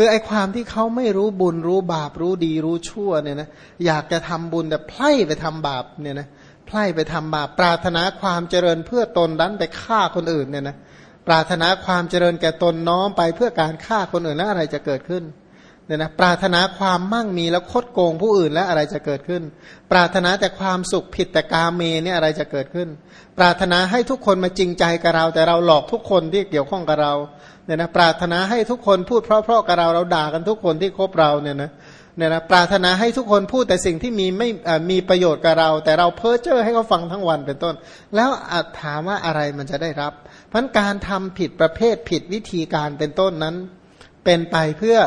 คือไอ้ความที่เขาไม่รู้บุญรู้บาปรู้ดีรู้ชั่วเนี่ยนะอยากจะทำบุญแต่ไพร่ไปทำบาปเนี่ยนะไพร่ไปทำบาป ปรารถนาความเจริญเพื่อตนดันไปฆ่าคนอื่นเนี่ยนะปรารถนาความเจริญแก่ตนน้อมไปเพื่อการฆ่าคนอื่นแล้วอะไรจะเกิดขึ้นเนี่ยนะปรารถนาความมั่งมีแล้วคดโกงผู้อื่นแล้วอะไรจะเกิดขึ้น ปรารถนาแต่ความสุขผิดแต่กาเมเนี่ยอะไรจะเกิดขึ้น ปรารถนาให้ทุกคนมาจริงใจกับเรา แต่เราหลอกทุกคนที่เกี่ยวข้องกับเรา เนี่ยนะปรารถนาให้ทุกคนพูดเพราะๆกับเราเราด่ากันทุกคนที่คบเราเนี่ยนะเนี่ยนะปรารถนาให้ทุกคนพูดแต่สิ่งที่มีไม่มีประโยชน์กับเรา แต่เราเพ้อเจ้อให้เขาฟังทั้งวันเป็นต้น แล้วถามว่าอะไรมันจะได้รับ เพราะการทำผิดประเภทผิดวิธีการเป็นต้นนั้น เป็นไปเพื่อ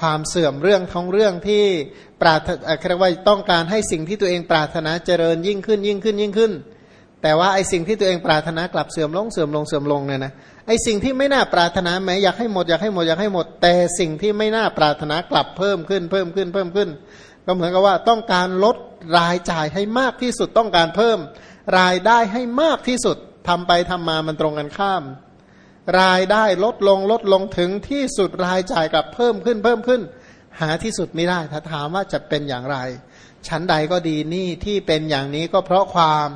ความเสื่อมเรื่องท้องเรื่องที่ปรารถนาเรียกว่าต้องการให้สิ่งที่ตัวเองปรารถนาเจริญยิ่งขึ้นยิ่งขึ้นยิ่งขึ้น แต่ว่าไอ้สิ่งที่ตัวเองปรารถนากลับเสื่อมลงเสื่อมลงเสื่อมลงเนี่ยนะไอ้สิ่งที่ไม่น่าปรารถนาแม้อยากให้หมดอยากให้หมดอยากให้หมด แต่สิ่งที่ไม่น่าปรารถนากลับเพิ่มขึ้นเพิ่มขึ้นเพิ่มขึ้น ก็เหมือนกับว่าต้องการลดรายจ่ายให้มากที่สุดต้องการเพิ่ม รายได้ให้มากที่สุดทำไปทำมามันตรงกันข้าม รายได้ลดลงลดลงถึงที่สุดรายจ่ายกลับเพิ่มขึ้นเพิ่มขึ้น หาที่สุดไม่ได้ถ้าถามว่าจะเป็นอย่างไร ชั้นใดก็ดีนี่ที่เป็นอย่างนี้ก็เพราะความ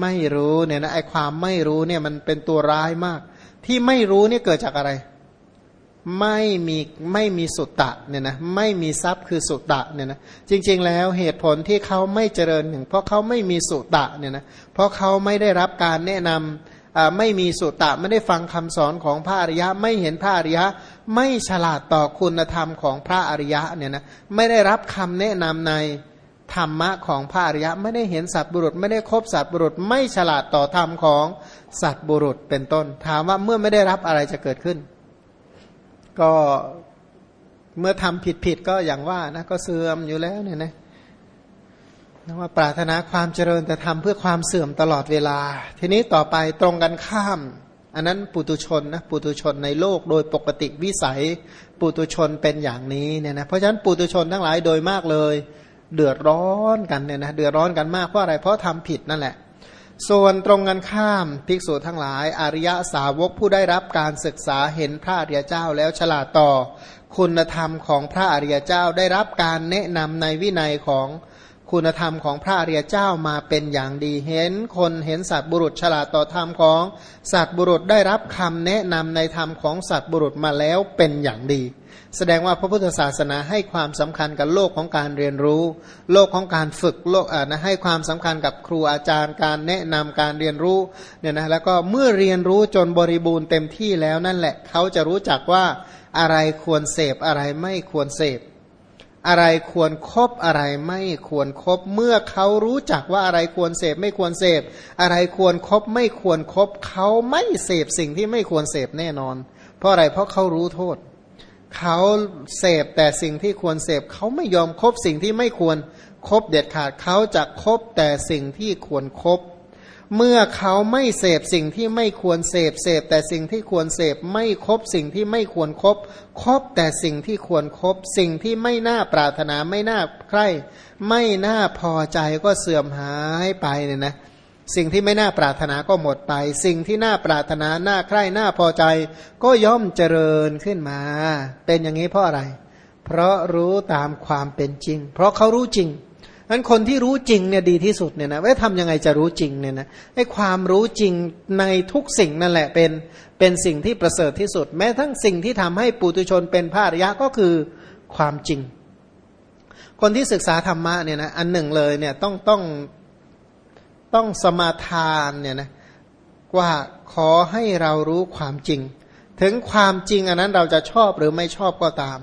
ไม่รู้เนี่ยนะไอความไม่รู้เนี่ยมันเป็นตัวร้ายมาก ที่ไม่รู้เนี่เกิดจากอะไร ไม่มีไม่มีสุตตะเนี่ยนะไม่มีทรัพย์คือสุตตะเนี่ยนะจริง ๆ แล้วเหตุผลที่เขาไม่เจริญหนึ่งเพราะเขาไม่มีสุตตะเนี่ยนะเพราะเขาไม่ได้รับการแนะนำไม่มีสุตตะไม่ได้ฟังคำสอนของพระอริยะ ไม่เห็นพระอริยะ ไม่ฉลาดต่อคุณธรรมของพระอริยะเนี่ยนะไม่ได้รับคำแนะนำใน ธรรมะของพระอริยะไม่ได้เห็นสัตบุรุษ ไม่ได้คบสัตบุรุษ ไม่ฉลาดต่อธรรมของสัตบุรุษเป็นต้น ถามว่าเมื่อไม่ได้รับอะไรจะเกิดขึ้น ก็เมื่อทำผิดผิดก็อย่างว่านะก็เสื่อมอยู่แล้วเนี่ยนะว่าปรารถนาความเจริญแต่ทำเพื่อความเสื่อมตลอดเวลา ทีนี้ต่อไปตรงกันข้าม อันนั้นปุตุชนนะปุตุชนในโลกโดยปกติวิสัยปุตุชนเป็นอย่างนี้เนี่ยนะเพราะฉะนั้นปุตุชนทั้งหลายโดยมากเลย เดือดร้อนกันเนี่ยนะเดือดร้อนกันมากเพราะอะไรเพราะทำผิดนั่นแหละ ส่วนตรงกันข้ามภิกษุทั้งหลาย อริยสาวกผู้ได้รับการศึกษาเห็นพระอริยเจ้าแล้วฉลาดต่อ คุณธรรมของพระอริยเจ้าได้รับการแนะนำในวินัยของ คุณธรรมของพระอริยเจ้ามาเป็นอย่างดีเห็นคนเห็นสัตว์บุรุษฉลาดต่อธรรมของสัตว์บุรุษได้รับคำแนะนำในธรรมของสัตว์บุรุษมาแล้วเป็นอย่างดี แสดงว่าพระพุทธศาสนาให้ความสำคัญกับโลกของการเรียนรู้ โลกของการฝึกโลกอ่านะให้ความสำคัญกับครูอาจารย์ การแนะนำการเรียนรู้เนี่ยนะแล้วก็เมื่อเรียนรู้จนบริบูรณ์เต็มที่แล้วนั่นแหละเขาจะรู้จักว่าอะไรควรเสพอะไรไม่ควรเสพ อะไรควรครบอะไรไม่ควรครบเมื่อเขารู้จักว่าอะไรควรเสพไม่ควรเสพ อะไรควรครบไม่ควรครบเขาไม่เสพสิ่งที่ไม่ควรเสพแน่นอน เพราะอะไรเพราะเขารู้โทษ เขาเสพแต่สิ่งที่ควรเสพเขาไม่ยอมคบสิ่งที่ไม่ควรครบเด็ดขาดเขาจะคบแต่สิ่งที่ควรครบ เมื่อเขาไม่เสพสิ่งที่ไม่ควรเสพเสพแต่สิ่งที่ควรเสพไม่ครบสิ่งที่ไม่ควรครบครบแต่สิ่งที่ควรครบสิ่งที่ไม่น่าปรารถนาไม่น่าใคร่ไม่น่าพอใจก็เสื่อมหายไปเนี่ยนะสิ่งที่ไม่น่าปรารถนาก็หมดไป สิ่งที่น่าปรารถนาน่าใคร่น่าพอใจ ก็ย่อมเจริญขึ้นมา เป็นอย่างนี้เพราะอะไร เพราะรู้ตามความเป็นจริง เพราะเขารู้จริง นั้นคนที่รู้จริงเนี่ยดีที่สุดเนี่ยนะว่าทำยังไงจะรู้จริงเนี่ยนะให้ความรู้จริงในทุกสิ่งนั่นแหละเป็นเป็นสิ่งที่ประเสริฐที่สุด แม้ทั้งสิ่งที่ทำให้ปุตุชนเป็นพระอริยะก็คือความจริง คนที่ศึกษาธรรมะเนี่ยนะอันหนึ่งเลยเนี่ยต้องต้องต้องสมาทานเนี่ยนะว่าขอให้เรารู้ความจริง ถึงความจริงอันนั้นเราจะชอบหรือไม่ชอบก็ตาม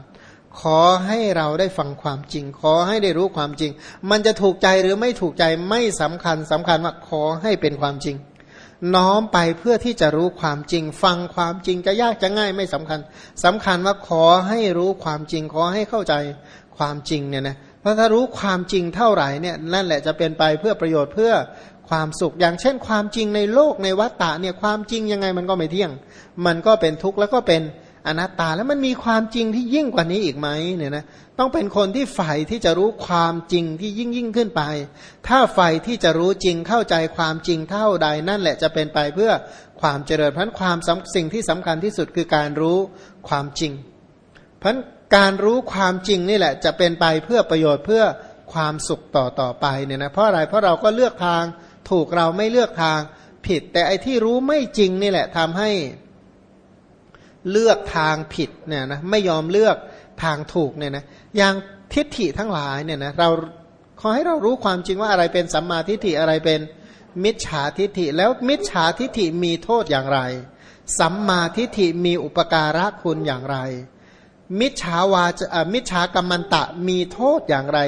ขอให้เราได้ฟังความจริง ขอให้ได้รู้ความจริง มันจะถูกใจหรือไม่ถูกใจไม่สำคัญสำคัญว่าขอให้เป็นความจริง น้อมไปเพื่อที่จะรู้ความจริง ฟังความจริงจะยากจะง่ายไม่สำคัญสำคัญว่าขอให้รู้ความจริง ขอให้เข้าใจความจริงเนี่ยนะเพราะถ้ารู้ความจริงเท่าไหร่เนี่ยนั่นแหละจะเป็นไปเพื่อประโยชน์เพื่อความสุขอย่างเช่น ความจริงในโลกในวัฏฏะเนี่ยความจริงยังไงมันก็ไม่เที่ยง มันก็เป็นทุกข์แล้วก็เป็น อนัตตาแล้วมันมีความจริงที่ยิ่งกว่านี้อีกไหมเนี่ยนะต้องเป็นคนที่ใฝ่ที่จะรู้ความจริงที่ยิ่งยิ่งขึ้นไป ถ้าใฝ่ที่จะรู้จริงเข้าใจความจริงเท่าใดนั่นแหละจะเป็นไปเพื่อความเจริญพันความสิ่งที่สำคัญที่สุดคือการรู้ความจริงเพราะการรู้ความจริงนี่แหละจะเป็นไปเพื่อประโยชน์เพื่อความสุขต่อต่อไปเนี่ยนะเพราะอะไรเพราะเราก็เลือกทางถูกเราไม่เลือกทางผิด แต่ไอ้ที่รู้ไม่จริงนี่แหละทำให้ เลือกทางผิดเนี่ยนะไม่ยอมเลือกทางถูกเนี่ยนะอย่างทิฏฐิทั้งหลายเนี่ยนะเราขอให้เรารู้ความจริงว่าอะไรเป็นสัมมาทิฏฐิอะไรเป็นมิจฉาทิฏฐิ แล้วมิจฉาทิฏฐิมีโทษอย่างไร สัมมาทิฏฐิมีอุปการะคุณอย่างไร มิจฉาวาจมิจฉากรรมันตะมีโทษอย่างไร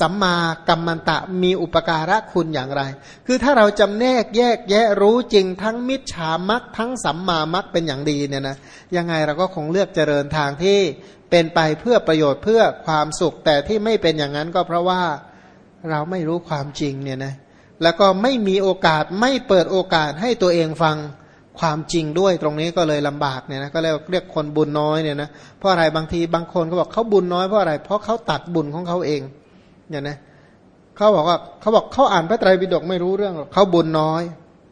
สัมมากัมมันตะมีอุปการะคุณอย่างไร คือถ้าเราจำแนกแยกแยะรู้จริงทั้งมิจฉามักทั้งสัมมามักเป็นอย่างดีเนี่ยนะยังไงเราก็คงเลือกเจริญทางที่เป็นไปเพื่อประโยชน์เพื่อความสุข แต่ที่ไม่เป็นอย่างนั้นก็เพราะว่าเราไม่รู้ความจริงเนี่ยนะแล้วก็ไม่มีโอกาสไม่เปิดโอกาสให้ตัวเองฟังความจริงด้วยตรงนี้ก็เลยลำบากเนี่ยนะก็เรียกเรียกคนบุญน้อยเนี่ยนะเพราะอะไรบางทีบางคนเขาบอกเขาบุญน้อยเพราะอะไรเพราะเขาตัดบุญของเขาเอง เนี่ยนะเขาบอกว่าเขาบอกเขาอ่านพระไตรปิฎกไม่รู้เรื่องเขาบุญน้อย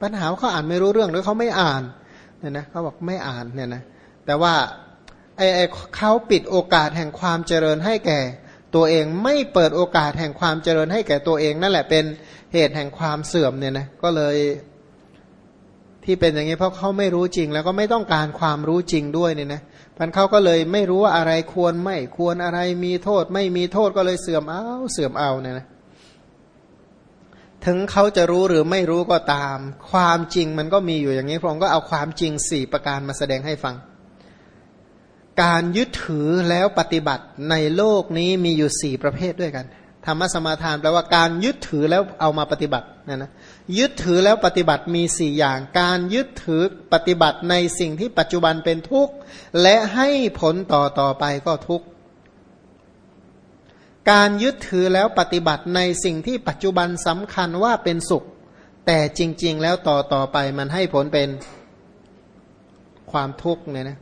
ปัญหาเขาอ่านไม่รู้เรื่องหรือเขาไม่อ่านเนี่ยนะเขาบอกไม่อ่านเนี่ยนะแต่ว่าไอ้เขาปิดโอกาสแห่งความเจริญให้แก่ ตัวเองไม่เปิดโอกาสแห่งความเจริญให้แก่ตัวเองนั่นแหละเป็นเหตุแห่งความเสื่อมเนี่ยนะก็เลย ที่เป็นอย่างนี้เพราะเขาไม่รู้จริง แล้วก็ไม่ต้องการความรู้จริงด้วยเนี่ยนะพันเขาก็เลยไม่รู้ว่าอะไรควรไม่ควรอะไรมีโทษ ไม่มีโทษก็เลยเสื่อมเอาเสื่อมเอาเนี่ยนะถึงเขาจะรู้หรือไม่รู้ก็ตาม ความจริงมันก็มีอยู่อย่างนี้พระองค์ก็เอาความจริงสี่ประการมาแสดงให้ฟัง การยึดถือแล้วปฏิบัติในโลกนี้มีอยู่สี่ประเภทด้วยกัน ธรรมสมาทานแปลว่าการยึดถือแล้วเอามาปฏิบัตินะนะยึดถือแล้วปฏิบัติมีสี่อย่าง การยึดถือปฏิบัติในสิ่งที่ปัจจุบันเป็นทุกข์ และให้ผลต่อต่อไปก็ทุกข์การยึดถือแล้วปฏิบัติในสิ่งที่ปัจจุบันสำคัญว่าเป็นสุข แต่จริง ๆ แล้วต่อต่อไปมันให้ผลเป็นความทุกข์เนี่ยนะ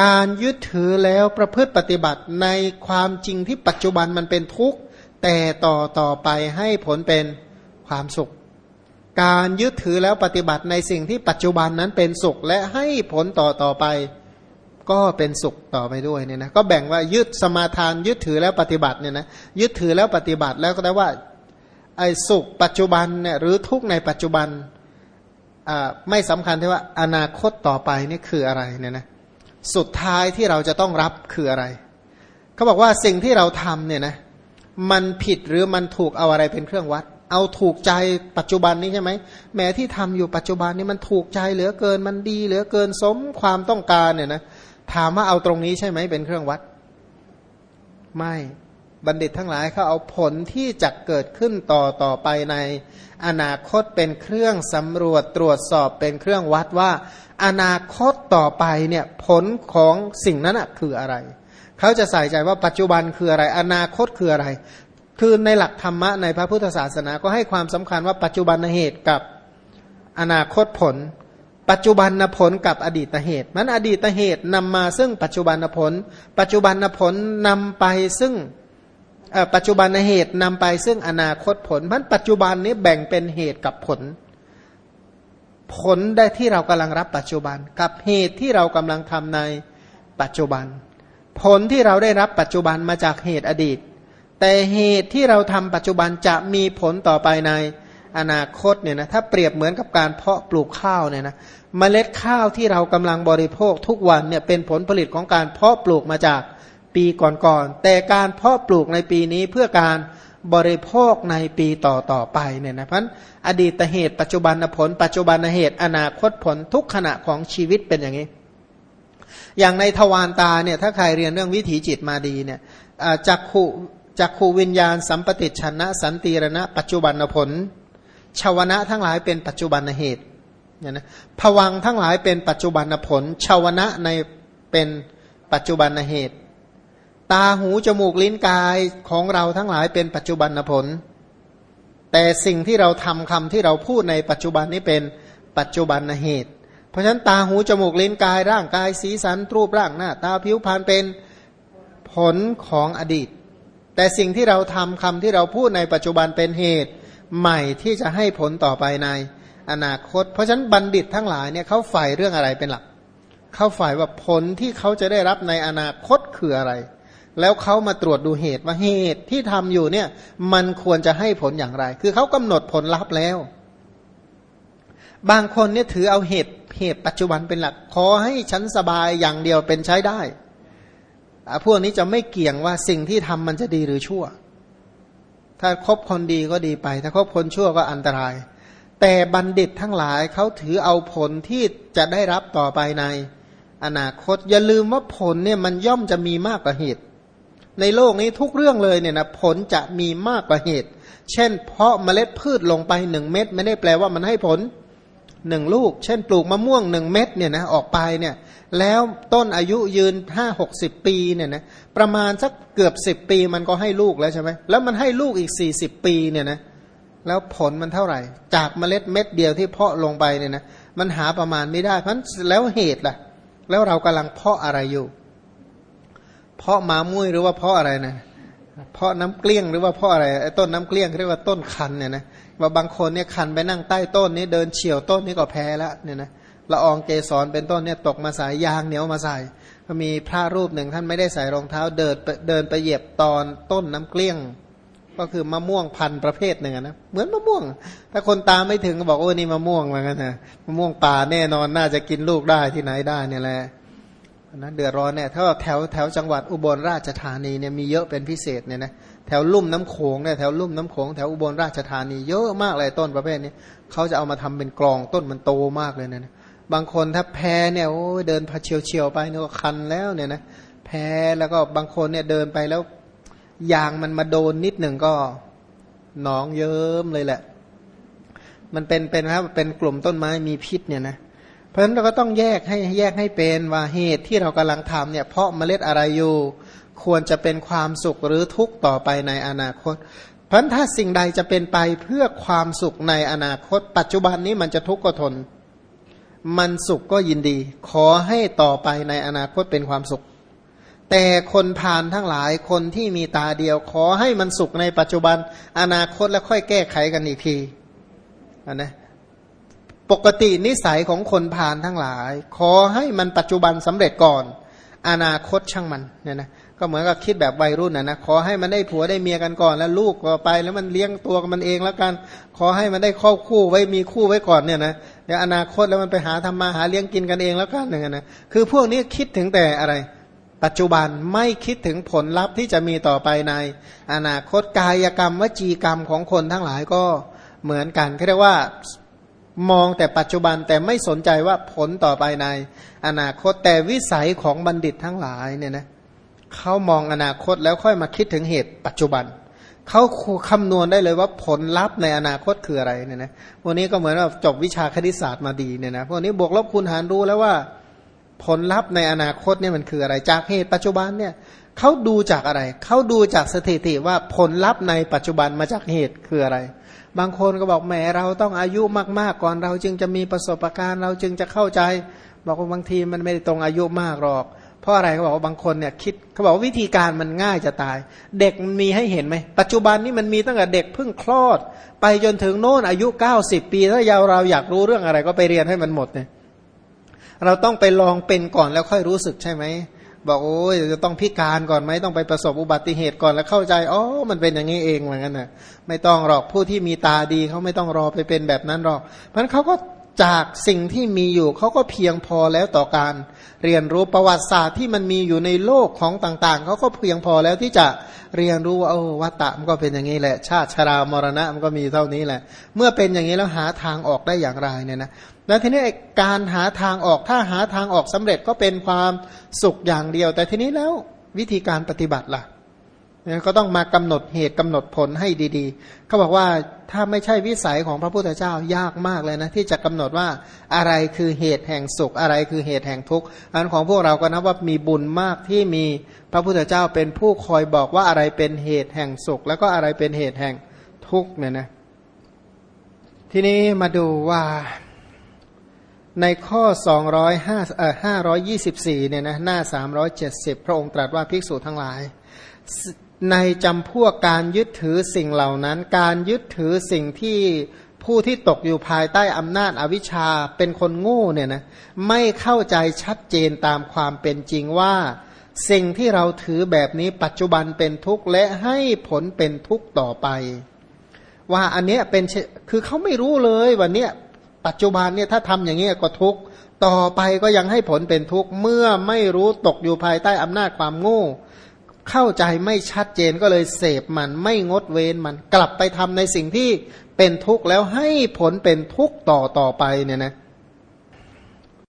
การยึดถือแล้วประพฤติปฏิบัติในความจริงที่ปัจจุบันมันเป็นทุกข์ แต่ต่อต่อไปให้ผลเป็นความสุข การยึดถือแล้วปฏิบัติในสิ่งที่ปัจจุบันนั้นเป็นสุข และให้ผลต่อต่อไป ก็เป็นสุขต่อไปด้วยเนี่ยนะก็แบ่งว่ายึดสมาทานยึดถือแล้วปฏิบัติเนี่ยนะยึดถือแล้วปฏิบัติแล้วก็ได้ว่าไอ้สุขปัจจุบันเนี่ยหรือทุกในปัจจุบันไม่สำคัญที่ว่าอนาคตต่อไปนี่คืออะไรเนี่ยนะสุดท้ายที่เราจะต้องรับคืออะไรเขาบอกว่าสิ่งที่เราทำเนี่ยนะ มันผิดหรือมันถูกเอาอะไรเป็นเครื่องวัด เอาถูกใจปัจจุบันนี้ใช่ไหมแม้ที่ทำอยู่ปัจจุบันนี้มันถูกใจเหลือเกินมันดีเหลือเกินสมความต้องการเนี่ยนะถามว่าเอาตรงนี้ใช่ไหมเป็นเครื่องวัด ไม่บัณฑิตทั้งหลายเขาเอาผลที่จะเกิดขึ้นต่อต่อไปในอนาคตเป็นเครื่องสำรวจตรวจสอบเป็นเครื่องวัดว่า อนาคตต่อไปเนี่ยผลของสิ่งนั้นคืออะไร เขาจะใส่ใจว่าปัจจุบันคืออะไร อนาคตคืออะไร คือในหลักธรรมะในพระพุทธศาสนาก็ให้ความสำคัญว่าปัจจุบันเหตุกับอนาคตผล ปัจจุบันผลกับอดีตเหตุ มันอดีตเหตุนำมาซึ่งปัจจุบันผล ปัจจุบันผลนำไปซึ่งปัจจุบันเหตุนำไปซึ่งอนาคตผลมันปัจจุบันนี้แบ่งเป็นเหตุกับผล ผลได้ที่เรากำลังรับปัจจุบัน กับเหตุที่เรากำลังทำในปัจจุบัน ผลที่เราได้รับปัจจุบันมาจากเหตุอดีต แต่เหตุที่เราทำปัจจุบันจะมีผลต่อไปในอนาคตเนี่ยนะถ้าเปรียบเหมือนกับการเพาะปลูกข้าวเนี่ยนะเมล็ดข้าวที่เรากำลังบริโภคทุกวันเนี่ยเป็นผลผลิตของการเพาะปลูกมาจากปีก่อนๆแต่การเพาะปลูกในปีนี้เพื่อการบริโภคในปีต่อต่อไปเนี่ยนะพันอดีตเหตุปัจจุบันผล ปัจจุบันเหตุอนาคตผลทุกขณะของชีวิตเป็นอย่างนี้ อย่างในทวารตาเนี่ยถ้าใครเรียนเรื่องวิถีจิตมาดีเนี่ยจักขุจักขูวิญญาณ สัมปติชนะ สันติรณะ ปัจจุบันผลชาวนะทั้งหลายเป็นปัจจุบันเหตุเนี่ยนะผวังทั้งหลายเป็นปัจจุบันผลชาวนะในเป็นปัจจุบันเหตุ ตาหูจมูกลิ้นกายของเราทั้งหลายเป็นปัจจุบันผล แต่สิ่งที่เราทำคำที่เราพูดในปัจจุบันนี้เป็นปัจจุบันเหตุ เพราะฉะนั้นตาหูจมูกลิ้นกายร่างกายสีสันรูปร่างหน้า ตาผิวพรรณเป็นผลของอดีต แต่สิ่งที่เราทำคำที่เราพูดในปัจจุบันเป็นเหตุใหม่ที่จะให้ผลต่อไปในอนาคต เพราะฉะนั้นบัณฑิตทั้งหลายเนี่ยเขาใฝ่เรื่องอะไรเป็นหลัก เขาฝ่ายว่าผลที่เขาจะได้รับในอนาคตคืออะไร แล้วเขามาตรวจดูเหตุว่าเหตุที่ทำอยู่เนี่ยมันควรจะให้ผลอย่างไร คือเขากำหนดผลลัพธ์แล้ว บางคนเนี่ยถือเอาเหตุ เหตุปัจจุบันเป็นหลัก ขอให้ฉันสบายอย่างเดียวเป็นใช้ได้พวกนี้จะไม่เกี่ยงว่าสิ่งที่ทำมันจะดีหรือชั่ว ถ้าคบคนดีก็ดีไป ถ้าคบคนชั่วก็อันตราย แต่บัณฑิตทั้งหลายเขาถือเอาผลที่จะได้รับต่อไปในอนาคต อย่าลืมว่าผลเนี่ยมันย่อมจะมีมากกว่าเหตุ ในโลกนี้ทุกเรื่องเลยเนี่ยนะผลจะมีมากกว่าเหตุ เช่น เพาะเมล็ดพืชลงไปหนึ่งเม็ดไม่ได้แปลว่ามันให้ผล หนึ่งลูก เช่น ปลูกมะม่วงหนึ่งเม็ดเนี่ยนะออกไปเนี่ยแล้วต้นอายุยืนห้าหกสิบปีเนี่ยนะประมาณสักเกือบสิบปีมันก็ให้ลูกแล้วใช่ไหมแล้วมันให้ลูกอีกสี่สิบปีเนี่ยนะแล้วผลมันเท่าไหร่ จากเมล็ดเม็ดเดียวที่เพาะลงไปเนี่ยนะมันหาประมาณไม่ได้เพราะแล้วเหตุล่ะ แล้วเรากำลังเพาะอะไรอยู่ เพาะมามุ้ยหรือว่าเพาะอะไรนะ เพราะน้ำเกลี้ยงหรือว่าเพาะอะไรไอ้ต้นน้ำเกลี้ยงเรียกว่าต้นคันเนี่ยนะว่าบางคนเนี่ยคันไปนั่งใต้ต้นนี้เดินเฉียวต้นนี้ก็แพ้แล้วเนี่ยนะละอองเกสรเป็นต้นเนี่ยตกมาสายยางเหนียวมาใส่ก็มีพระรูปหนึ่งท่านไม่ได้ใส่รองเท้าเดินเดินไปเหยียบตอนต้นน้ำเกลี้ยง ก็คือมะม่วงพันประเภทหนึ่งนะเหมือนมะม่วง ถ้าคนตามไม่ถึงก็บอกโอ้นี่มะม่วงเหมือนกันนะมะม่วงป่าแน่นอนน่าจะกินลูกได้ที่ไหนได้เนี่ยแหละ นะเดือดร้อนเนี่ยถ้าแถวแถวจังหวัดอุบลราชธานีเนี่ยมีเยอะเป็นพิเศษเนี่ยนะแถวลุ่มน้ำโขงเนี่ยแถวลุ่มน้ำโขงแถวอุบลราชธานีเยอะมากเลยต้นประเภทนี้เขาจะเอามาทำเป็นกลองต้นมันโตมากเลยนะบางคนถ้าแพ้เนี่ยโอ้เดินพาเฉียวเฉียวไปเนี่ยคันแล้วเนี่ยนะแพ้แล้วก็บางคนเนี่ยเดินไปแล้วยางมันมาโดนนิดหนึ่งก็หนองเยิ้มเลยแหละ มันเป็นเป็นครับเป็นกลุ่มต้นไม้มีพิษเนี่ยนะ เพราะฉะนั้นเราก็ต้องแยกให้แยกให้เป็นว่าเหตุที่เรากำลังทำเนี่ยเพราะเมล็ดอะไรอยู่ควรจะเป็นความสุขหรือทุกข์ต่อไปในอนาคต เพราะถ้าสิ่งใดจะเป็นไปเพื่อความสุขในอนาคต ปัจจุบันนี้มันจะทุกข์ก็ทน มันสุขก็ยินดี ขอให้ต่อไปในอนาคตเป็นความสุข แต่คนผ่านทั้งหลายคนที่มีตาเดียว ขอให้มันสุขในปัจจุบัน อนาคตแล้วค่อยแก้ไขกันอีกทีนนะ ปกตินิสัยของคนผ่านทั้งหลาย ขอให้มันปัจจุบันสำเร็จก่อน อนาคตช่างมันเนี่ยนะก็เหมือนกับคิดแบบวัยรุ่นนะนะขอให้มันได้ผัวได้เมียกันก่อน แล้วลูกก็ไปแล้วมันเลี้ยงตัวมันเองแล้วกันขอให้มันได้ครอบคู่ไว้มีคู่ไว้ก่อนเนี่ยนะเดี๋ยวอนาคตแล้วมันไปหาทำมาหาเลี้ยงกินกันเองแล้วกันอย่งนั้นนะคือพวกนี้คิดถึงแต่อะไร ปัจจุบันไม่คิดถึงผลลัพธ์ที่จะมีต่อไปใน อนาคตกายกรรมวจีกรรมของคนทั้งหลายก็เหมือนกันเรียกว่า มองแต่ปัจจุบันแต่ไม่สนใจว่าผลต่อไปใน อนาคตแต่วิสัยของบัณฑิตทั้งหลายเนี่ยนะเขามองอนาคตแล้วค่อยมาคิดถึงเหตุปัจจุบันเขาคำนวณได้เลยว่าผลลัพธ์ในอนาคตคืออะไรเนี่ยนะพวกนี้ก็เหมือนว่าจบวิชาคณิตศาสตร์มาดีเนี่ยนะพวกนี้บวกลบคูณหารรู้แล้วว่าผลลัพธ์ในอนาคตเนี่ยมันคืออะไรจากเหตุปัจจุบันเนี่ย เขาดูจากอะไร เขาดูจากสถิติว่าผลลัพธ์ในปัจจุบันมาจากเหตุคืออะไร บางคนก็บอกแหมเราต้องอายุมากๆก่อนเราจึงจะมีประสบการณ์เราจึงจะเข้าใจ บอกว่าบางทีมันไม่ได้ตรงอายุมากหรอก เพราะอะไรเขาบอกว่าบางคนเนี่ยคิดเขาบอกว่าวิธีการมันง่ายจะตาย เด็กมันมีให้เห็นไหมปัจจุบันนี้มันมีตั้งแต่เด็กเพิ่งคลอด ไปจนถึงโน่นอายุเก้าสิบปีถ้ายาวเราอยากรู้เรื่องอะไรก็ไปเรียนให้มันหมดเนี่ยเราต้องไปลองเป็นก่อนแล้วค่อยรู้สึกใช่ไหม บอกโอ้ยจะต้องพิการก่อนไหมต้องไปประสบอุบัติเหตุก่อนแล้วเข้าใจอ๋อมันเป็นอย่างนี้เองเหมือนกันนะไม่ต้องหรอกผู้ที่มีตาดีเขาไม่ต้องรอไปเป็นแบบนั้นหรอกเพราะนั้นเขาก็ จากสิ่งที่มีอยู่เขาก็เพียงพอแล้วต่อการ เรียนรู้ประวัติศาสตร์ที่มันมีอยู่ในโลกของต่างๆเขาก็เพียงพอแล้วที่จะเรียนรู้ว่าโอ้วัตตะมันก็เป็นอย่างนี้แหละ ชาติชรามรณะมันก็มีเท่านี้แหละ เมื่อเป็นอย่างนี้แล้วหาทางออกได้อย่างไรเนี่ยนะแล้วทีนี้การหาทางออกถ้าหาทางออกสำเร็จก็เป็นความสุขอย่างเดียว แต่ทีนี้แล้ววิธีการปฏิบัติล่ะ ก็ต้องมากำหนดเหตุกำหนดผลให้ดีๆ เขาบอกว่าถ้าไม่ใช่วิสัยของพระพุทธเจ้ายากมากเลยนะ ที่จะกำหนดว่าอะไรคือเหตุแห่งสุข อะไรคือเหตุแห่งทุกข์อันของพวกเราก็นับว่ามีบุญมากที่มีพระพุทธเจ้าเป็นผู้คอยบอกว่าอะไรเป็นเหตุแห่งสุข แล้วก็อะไรเป็นเหตุแห่งทุกข์เนี่ยนะทีนี้มาดูว่าในข้อ 205เอ่อ524เนี่ยนะหน้า 370 พระองค์ตรัสว่าภิกษุทั้งหลาย ในจำพวกการยึดถือสิ่งเหล่านั้น การยึดถือสิ่งที่ผู้ที่ตกอยู่ภายใต้อำนาจอวิชชาเป็นคนโง่เนี่ยนะไม่เข้าใจชัดเจนตามความเป็นจริงว่า สิ่งที่เราถือแบบนี้ปัจจุบันเป็นทุกข์และให้ผลเป็นทุกข์ต่อไป ว่าอันเนี้ยเป็นคือเขาไม่รู้เลยวันเนี้ยปัจจุบันเนี่ยถ้าทำอย่างเงี้ยก็ทุกข์ต่อไปก็ยังให้ผลเป็นทุกข์เมื่อไม่รู้ตกอยู่ภายใต้อำนาจความโง่ เข้าใจไม่ชัดเจนก็เลยเสพมันไม่งดเว้นมันกลับไปทำในสิ่งที่เป็นทุกข์แล้วให้ผลเป็นทุกข์ต่อต่อไปเนี่ยนะ